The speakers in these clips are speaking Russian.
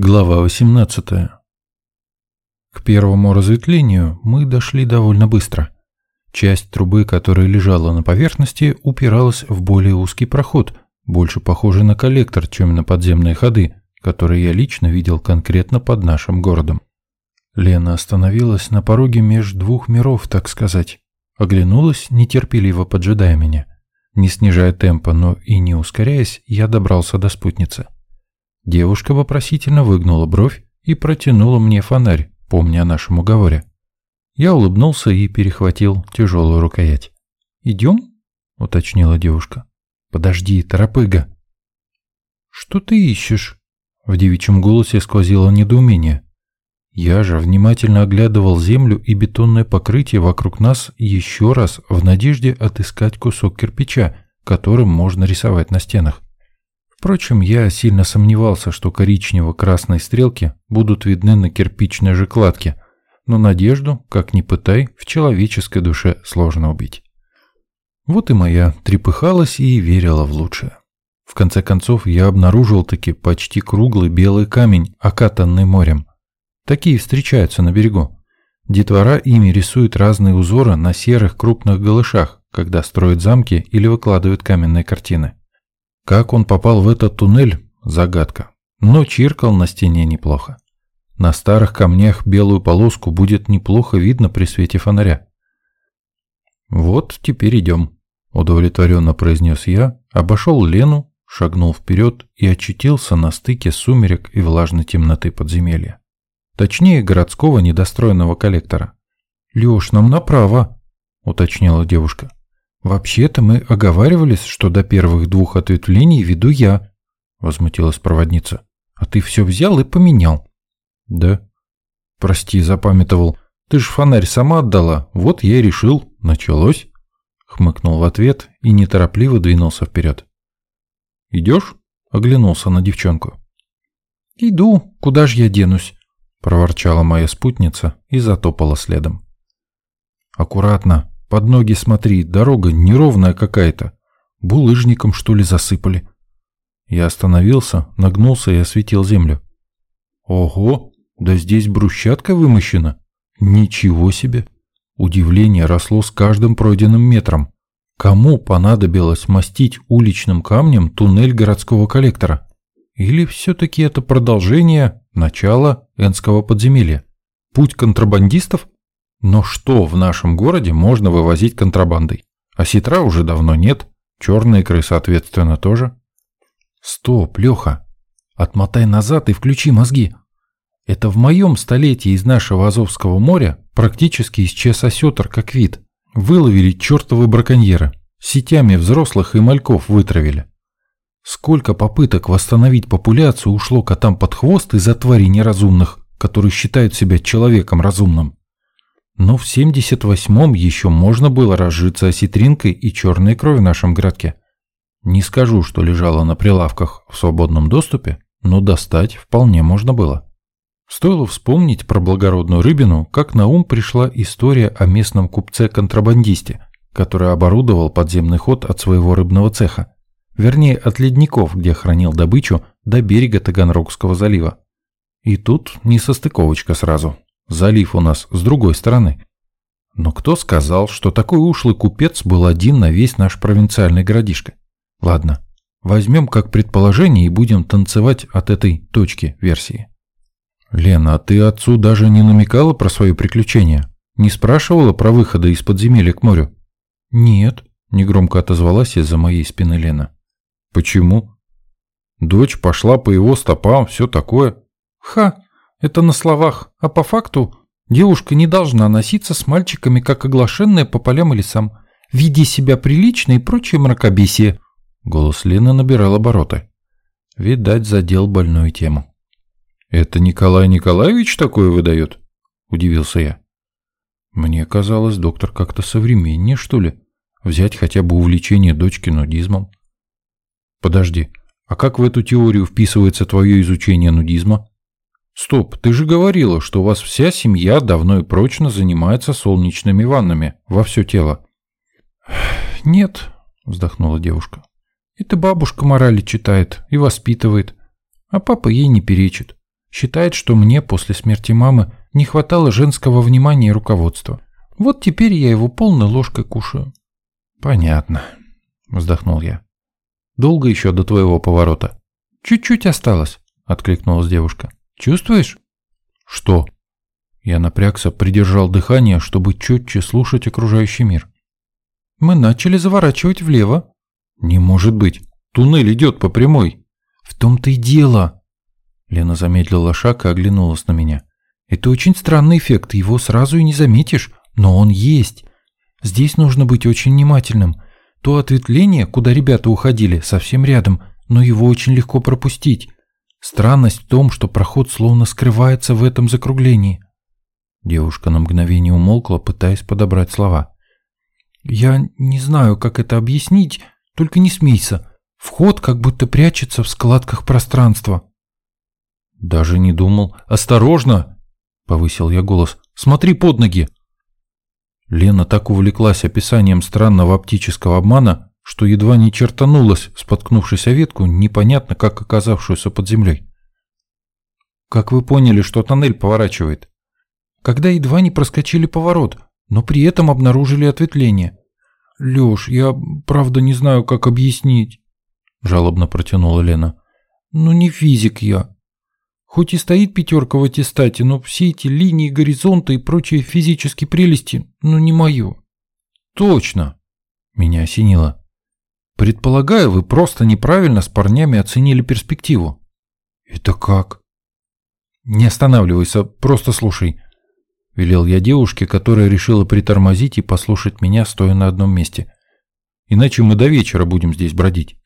Глава 18. К первому разветвлению мы дошли довольно быстро. Часть трубы, которая лежала на поверхности, упиралась в более узкий проход, больше похожий на коллектор, чем на подземные ходы, которые я лично видел конкретно под нашим городом. Лена остановилась на пороге меж двух миров, так сказать. Оглянулась, нетерпеливо поджидая меня. Не снижая темпа, но и не ускоряясь, я добрался до спутницы. Девушка вопросительно выгнула бровь и протянула мне фонарь, помня о нашем уговоре. Я улыбнулся и перехватил тяжелую рукоять. «Идем?» — уточнила девушка. «Подожди, торопыга». «Что ты ищешь?» В девичьем голосе сквозило недоумение. Я же внимательно оглядывал землю и бетонное покрытие вокруг нас еще раз в надежде отыскать кусок кирпича, которым можно рисовать на стенах. Впрочем, я сильно сомневался, что коричнево-красные стрелки будут видны на кирпичной же кладке, но надежду, как ни пытай, в человеческой душе сложно убить. Вот и моя трепыхалась и верила в лучшее. В конце концов, я обнаружил таки почти круглый белый камень, окатанный морем. Такие встречаются на берегу. Детвора ими рисует разные узоры на серых крупных голышах, когда строят замки или выкладывают каменные картины. Как он попал в этот туннель – загадка. Но чиркал на стене неплохо. На старых камнях белую полоску будет неплохо видно при свете фонаря. «Вот теперь идем», – удовлетворенно произнес я, обошел Лену, шагнул вперед и очутился на стыке сумерек и влажной темноты подземелья. Точнее, городского недостроенного коллектора. «Леш, нам направо», – уточнила девушка. «Вообще-то мы оговаривались, что до первых двух ответвлений веду я», — возмутилась проводница. «А ты все взял и поменял». «Да». «Прости, запамятовал. Ты ж фонарь сама отдала, вот я и решил. Началось». Хмыкнул в ответ и неторопливо двинулся вперед. «Идешь?» — оглянулся на девчонку. «Иду, куда ж я денусь?» — проворчала моя спутница и затопала следом. «Аккуратно», под ноги смотри, дорога неровная какая-то. Булыжником, что ли, засыпали. Я остановился, нагнулся и осветил землю. Ого, да здесь брусчатка вымощена. Ничего себе. Удивление росло с каждым пройденным метром. Кому понадобилось мастить уличным камнем туннель городского коллектора? Или все-таки это продолжение, начало Энского подземелья? Путь контрабандистов? Но что в нашем городе можно вывозить контрабандой? А ситра уже давно нет, черные икры, соответственно, тоже. Стоп, Леха, отмотай назад и включи мозги. Это в моем столетии из нашего Азовского моря практически исчез осетр как вид. Выловили чертовы браконьеры, сетями взрослых и мальков вытравили. Сколько попыток восстановить популяцию ушло котам под хвост из-за тварей неразумных, которые считают себя человеком разумным. Но в 78-м еще можно было разжиться осетринкой и черной икрой в нашем городке. Не скажу, что лежала на прилавках в свободном доступе, но достать вполне можно было. Стоило вспомнить про благородную рыбину, как на ум пришла история о местном купце-контрабандисте, который оборудовал подземный ход от своего рыбного цеха, вернее от ледников, где хранил добычу, до берега Таганрогского залива. И тут несостыковочка сразу. Залив у нас с другой стороны. Но кто сказал, что такой ушлый купец был один на весь наш провинциальный городишко? Ладно, возьмем как предположение и будем танцевать от этой точки версии. Лена, а ты отцу даже не намекала про свое приключение? Не спрашивала про выходы из подземелья к морю? Нет, негромко отозвалась из-за моей спины Лена. Почему? Дочь пошла по его стопам, все такое. Ха, это на словах, а по факту девушка не должна носиться с мальчиками, как оглашенная по полям и лесам. Веди себя прилично и прочее мракобесие. Голос Лены набирал обороты. Видать, задел больную тему. «Это Николай Николаевич такое выдает?» – удивился я. Мне казалось, доктор как-то современнее, что ли. Взять хотя бы увлечение дочки нудизмом. Подожди, а как в эту теорию вписывается твое изучение нудизма? «Стоп, ты же говорила, что у вас вся семья давно и прочно занимается солнечными ваннами во все тело». «Нет», — вздохнула девушка. «Это бабушка морали читает и воспитывает, а папа ей не перечит. Считает, что мне после смерти мамы не хватало женского внимания и руководства. Вот теперь я его полной ложкой кушаю. Понятно, вздохнул я. Долго еще до твоего поворота? Чуть-чуть осталось, откликнулась девушка. Чувствуешь? Что? Я напрягся, придержал дыхание, чтобы четче слушать окружающий мир. Мы начали заворачивать влево. Не может быть. Туннель идет по прямой. В том-то и дело. Лена замедлила шаг и оглянулась на меня. Это очень странный эффект, его сразу и не заметишь, но он есть. Здесь нужно быть очень внимательным. То ответвление, куда ребята уходили, совсем рядом, но его очень легко пропустить. Странность в том, что проход словно скрывается в этом закруглении. Девушка на мгновение умолкла, пытаясь подобрать слова. «Я не знаю, как это объяснить, только не смейся. Вход как будто прячется в складках пространства». «Даже не думал. Осторожно!» — повысил я голос. «Смотри под ноги!» Лена так увлеклась описанием странного оптического обмана, что едва не чертанулась, споткнувшись о ветку, непонятно как оказавшуюся под землей. «Как вы поняли, что тоннель поворачивает?» «Когда едва не проскочили поворот, но при этом обнаружили ответвление». «Лёш, я правда не знаю, как объяснить», – жалобно протянула Лена. «Ну не физик я. Хоть и стоит пятерка в аттестате, но все эти линии горизонта и прочие физические прелести, ну не мое. Точно, меня осенило. Предполагаю, вы просто неправильно с парнями оценили перспективу. Это как? Не останавливайся, просто слушай. Велел я девушке, которая решила притормозить и послушать меня, стоя на одном месте. Иначе мы до вечера будем здесь бродить.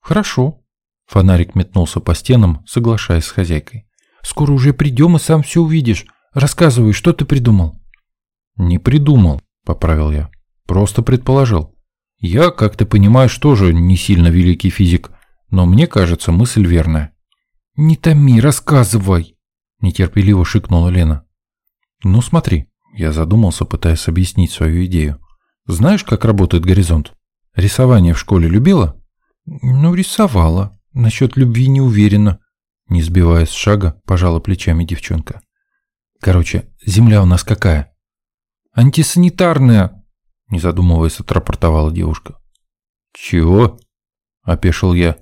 Хорошо. Фонарик метнулся по стенам, соглашаясь с хозяйкой. Скоро уже придем и сам все увидишь. Рассказывай, что ты придумал?» «Не придумал», — поправил я. «Просто предположил. Я, как ты понимаешь, тоже не сильно великий физик, но мне кажется, мысль верная». «Не томи, рассказывай!» — нетерпеливо шикнула Лена. «Ну смотри», — я задумался, пытаясь объяснить свою идею. «Знаешь, как работает горизонт? Рисование в школе любила?» «Ну, рисовала. Насчет любви не уверена. Не сбиваясь с шага, пожала плечами девчонка. Короче, земля у нас какая? Антисанитарная, не задумываясь, отрапортовала девушка. Чего? Опешил я.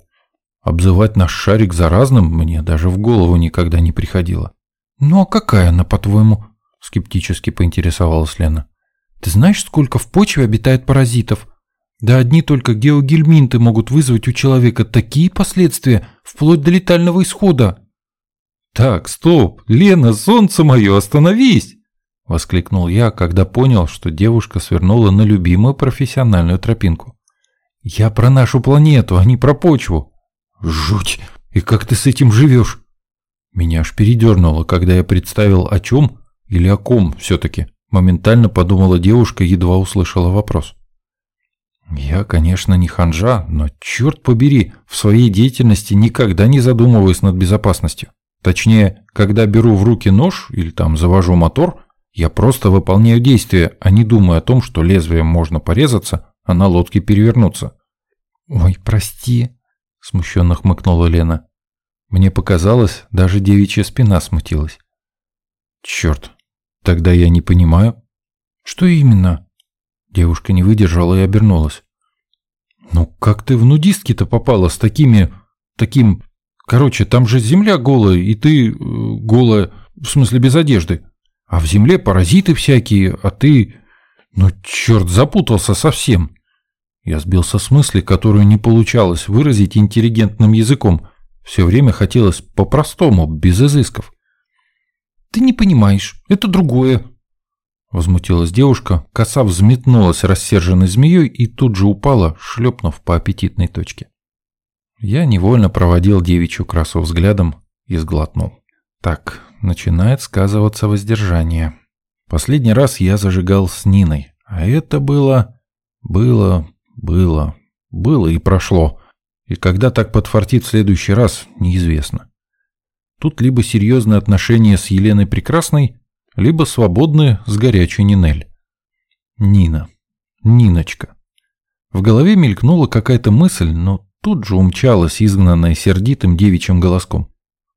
Обзывать наш шарик заразным мне даже в голову никогда не приходило. Ну а какая она, по-твоему? Скептически поинтересовалась Лена. Ты знаешь, сколько в почве обитает паразитов? Да одни только геогельминты могут вызвать у человека такие последствия, вплоть до летального исхода. «Так, стоп! Лена, солнце мое, остановись!» – воскликнул я, когда понял, что девушка свернула на любимую профессиональную тропинку. «Я про нашу планету, а не про почву!» «Жуть! И как ты с этим живешь?» Меня аж передернуло, когда я представил о чем или о ком все-таки. Моментально подумала девушка, едва услышала вопрос. Я, конечно, не ханжа, но черт побери, в своей деятельности никогда не задумываюсь над безопасностью. Точнее, когда беру в руки нож или там завожу мотор, я просто выполняю действия, а не думаю о том, что лезвием можно порезаться, а на лодке перевернуться. «Ой, прости», – смущенно хмыкнула Лена. Мне показалось, даже девичья спина смутилась. «Черт, тогда я не понимаю». «Что именно?» Девушка не выдержала и обернулась. «Ну как ты в нудистки-то попала с такими... таким... Короче, там же земля голая, и ты... Э, голая... в смысле без одежды. А в земле паразиты всякие, а ты... Ну, черт, запутался совсем!» Я сбился с мысли, которую не получалось выразить интеллигентным языком. Все время хотелось по-простому, без изысков. «Ты не понимаешь, это другое», Возмутилась девушка, коса взметнулась рассерженной змеей и тут же упала, шлепнув по аппетитной точке. Я невольно проводил девичью красу взглядом и сглотнул. Так, начинает сказываться воздержание. Последний раз я зажигал с Ниной, а это было... было... было... было и прошло. И когда так подфартит в следующий раз, неизвестно. Тут либо серьезные отношения с Еленой Прекрасной, либо свободны с горячей Нинель. Нина. Ниночка. В голове мелькнула какая-то мысль, но тут же умчалась, изгнанная сердитым девичьим голоском.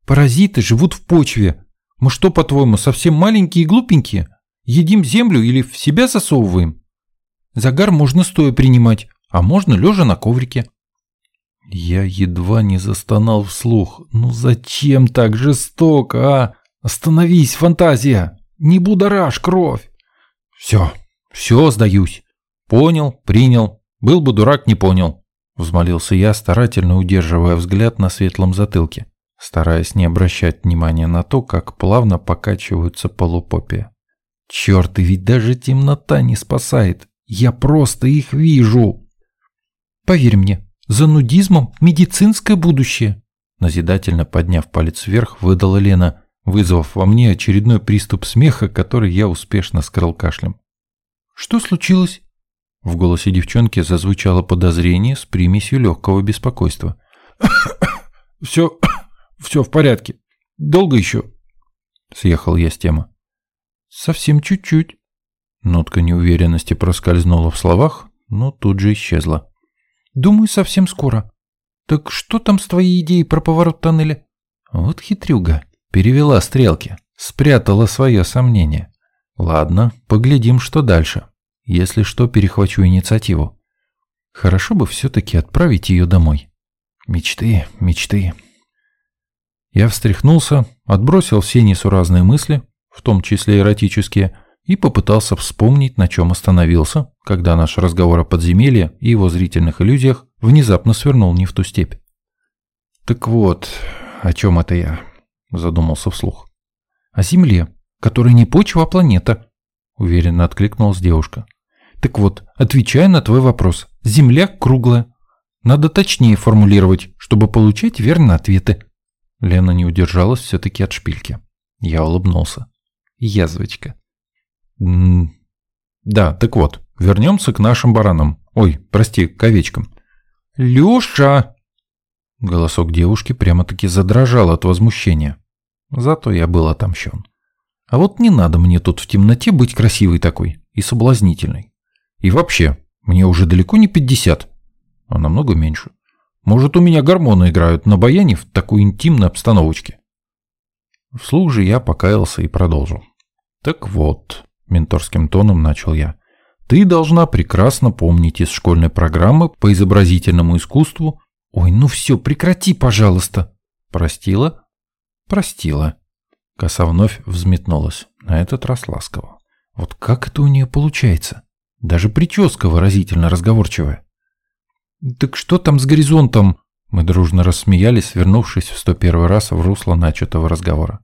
Паразиты живут в почве. Мы что, по-твоему, совсем маленькие и глупенькие? Едим землю или в себя засовываем? Загар можно стоя принимать, а можно лежа на коврике. Я едва не застонал вслух. Ну зачем так жестоко, а? Остановись, фантазия! Не будоражь кровь! Все, все, сдаюсь. Понял, принял. Был бы дурак, не понял. Взмолился я, старательно удерживая взгляд на светлом затылке, стараясь не обращать внимания на то, как плавно покачиваются полупопия. Черт, и ведь даже темнота не спасает. Я просто их вижу. Поверь мне, за нудизмом медицинское будущее. Назидательно подняв палец вверх, выдала Лена, вызвав во мне очередной приступ смеха, который я успешно скрыл кашлем. «Что случилось?» В голосе девчонки зазвучало подозрение с примесью легкого беспокойства. «Все, все в порядке. Долго еще?» Съехал я с темы. «Совсем чуть-чуть». Нотка неуверенности проскользнула в словах, но тут же исчезла. «Думаю, совсем скоро. Так что там с твоей идеей про поворот тоннеля?» Вот хитрюга. Перевела стрелки. Спрятала свое сомнение. Ладно, поглядим, что дальше. Если что, перехвачу инициативу. Хорошо бы все-таки отправить ее домой. Мечты, мечты. Я встряхнулся, отбросил все несуразные мысли, в том числе эротические, и попытался вспомнить, на чем остановился, когда наш разговор о подземелье и его зрительных иллюзиях внезапно свернул не в ту степь. Так вот, о чем это я? Задумался вслух. О Земле, которая не почва, а планета. Уверенно откликнулась девушка. Так вот, отвечая на твой вопрос, Земля круглая. Надо точнее формулировать, чтобы получать верные ответы. Лена не удержалась все-таки от шпильки. Я улыбнулся. Язвочка. Да, так вот, вернемся к нашим баранам. Ой, прости, к овечкам. Леша! Голосок девушки прямо-таки задрожал от возмущения. Зато я был отомщен. А вот не надо мне тут в темноте быть красивой такой и соблазнительной. И вообще, мне уже далеко не 50, а намного меньше. Может, у меня гормоны играют на баяне в такой интимной обстановочке. Вслух же я покаялся и продолжил. Так вот, менторским тоном начал я. Ты должна прекрасно помнить из школьной программы по изобразительному искусству. Ой, ну все, прекрати, пожалуйста. Простила? Простила. Коса вновь взметнулась, на этот раз ласково. Вот как это у нее получается? Даже прическа выразительно разговорчивая. «Так что там с горизонтом?» Мы дружно рассмеялись, вернувшись в сто первый раз в русло начатого разговора.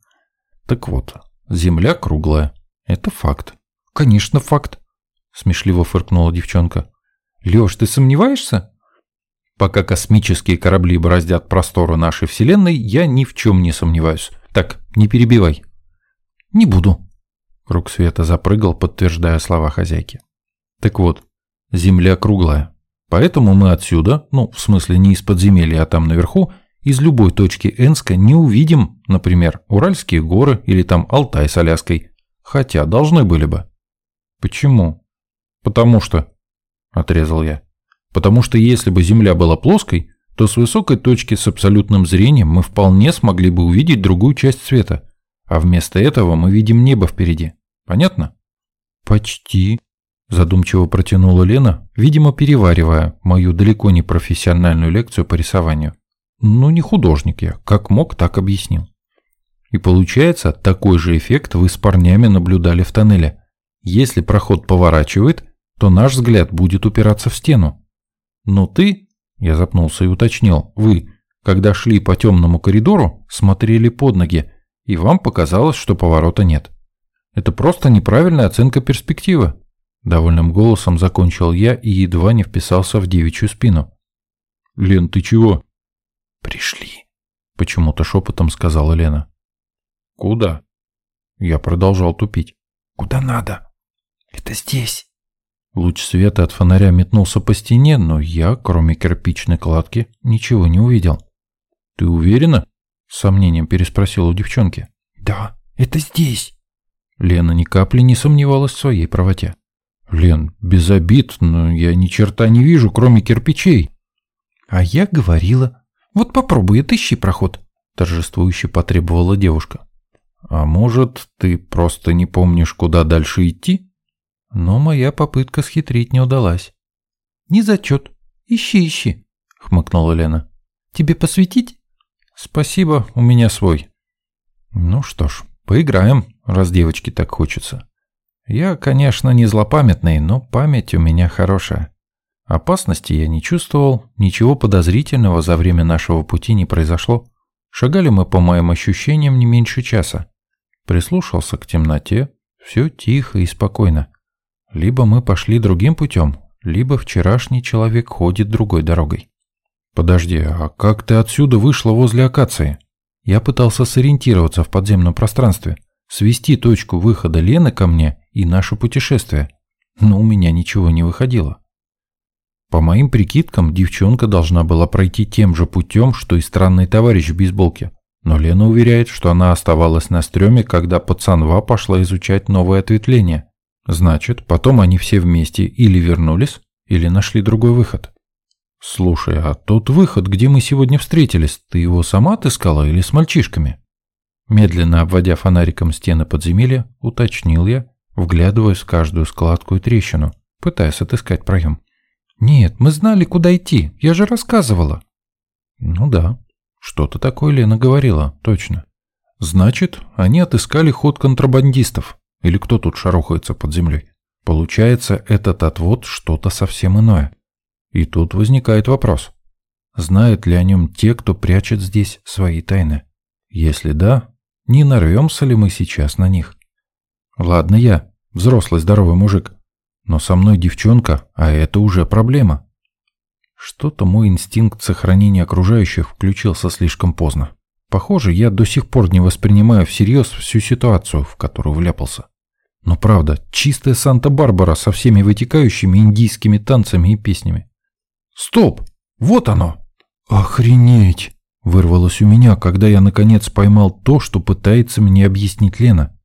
«Так вот, земля круглая. Это факт». «Конечно, факт», — смешливо фыркнула девчонка. «Лёш, ты сомневаешься?» «Пока космические корабли бороздят просторы нашей Вселенной, я ни в чем не сомневаюсь. Так, не перебивай». «Не буду». Круг света запрыгал, подтверждая слова хозяйки. Так вот, Земля круглая. Поэтому мы отсюда, ну, в смысле не из подземелья, а там наверху, из любой точки Энска не увидим, например, Уральские горы или там Алтай с Аляской. Хотя должны были бы. Почему? Потому что... Отрезал я. Потому что если бы Земля была плоской, то с высокой точки с абсолютным зрением мы вполне смогли бы увидеть другую часть света. А вместо этого мы видим небо впереди. Понятно? Почти, Задумчиво протянула Лена, видимо, переваривая мою далеко не профессиональную лекцию по рисованию. Ну, не художник я, как мог, так объяснил. И получается, такой же эффект вы с парнями наблюдали в тоннеле. Если проход поворачивает, то наш взгляд будет упираться в стену. Но ты, я запнулся и уточнил, вы, когда шли по темному коридору, смотрели под ноги, и вам показалось, что поворота нет. Это просто неправильная оценка перспективы. Довольным голосом закончил я и едва не вписался в девичью спину. «Лен, ты чего?» «Пришли», — почему-то шепотом сказала Лена. «Куда?» Я продолжал тупить. «Куда надо? Это здесь». Луч света от фонаря метнулся по стене, но я, кроме кирпичной кладки, ничего не увидел. «Ты уверена?» — с сомнением переспросил у девчонки. «Да, это здесь». Лена ни капли не сомневалась в своей правоте. Лен, без обид, но я ни черта не вижу, кроме кирпичей. А я говорила. Вот попробуй, отыщи проход. торжествующе потребовала девушка. А может, ты просто не помнишь, куда дальше идти? Но моя попытка схитрить не удалась. Не зачет. Ищи, ищи, хмыкнула Лена. Тебе посветить? Спасибо, у меня свой. Ну что ж, поиграем, раз девочке так хочется. Я, конечно, не злопамятный, но память у меня хорошая. Опасности я не чувствовал, ничего подозрительного за время нашего пути не произошло. Шагали мы, по моим ощущениям, не меньше часа. Прислушался к темноте, все тихо и спокойно. Либо мы пошли другим путем, либо вчерашний человек ходит другой дорогой. Подожди, а как ты отсюда вышла возле акации? Я пытался сориентироваться в подземном пространстве, свести точку выхода Лены ко мне и наше путешествие, но у меня ничего не выходило. По моим прикидкам, девчонка должна была пройти тем же путем, что и странный товарищ в бейсболке. Но Лена уверяет, что она оставалась на стреме, когда пацанва пошла изучать новое ответвление. Значит, потом они все вместе или вернулись, или нашли другой выход. Слушай, а тот выход, где мы сегодня встретились, ты его сама отыскала или с мальчишками? Медленно обводя фонариком стены подземелья, уточнил я, вглядываясь в каждую складку и трещину, пытаясь отыскать проем. «Нет, мы знали, куда идти, я же рассказывала». «Ну да, что-то такое Лена говорила, точно. Значит, они отыскали ход контрабандистов. Или кто тут шарохается под землей? Получается, этот отвод что-то совсем иное. И тут возникает вопрос. Знают ли о нем те, кто прячет здесь свои тайны? Если да, не нарвемся ли мы сейчас на них? Ладно я, взрослый здоровый мужик, но со мной девчонка, а это уже проблема. Что-то мой инстинкт сохранения окружающих включился слишком поздно. Похоже, я до сих пор не воспринимаю всерьез всю ситуацию, в которую вляпался. Но правда, чистая Санта-Барбара со всеми вытекающими индийскими танцами и песнями. Стоп! Вот оно! Охренеть! Вырвалось у меня, когда я наконец поймал то, что пытается мне объяснить Лена.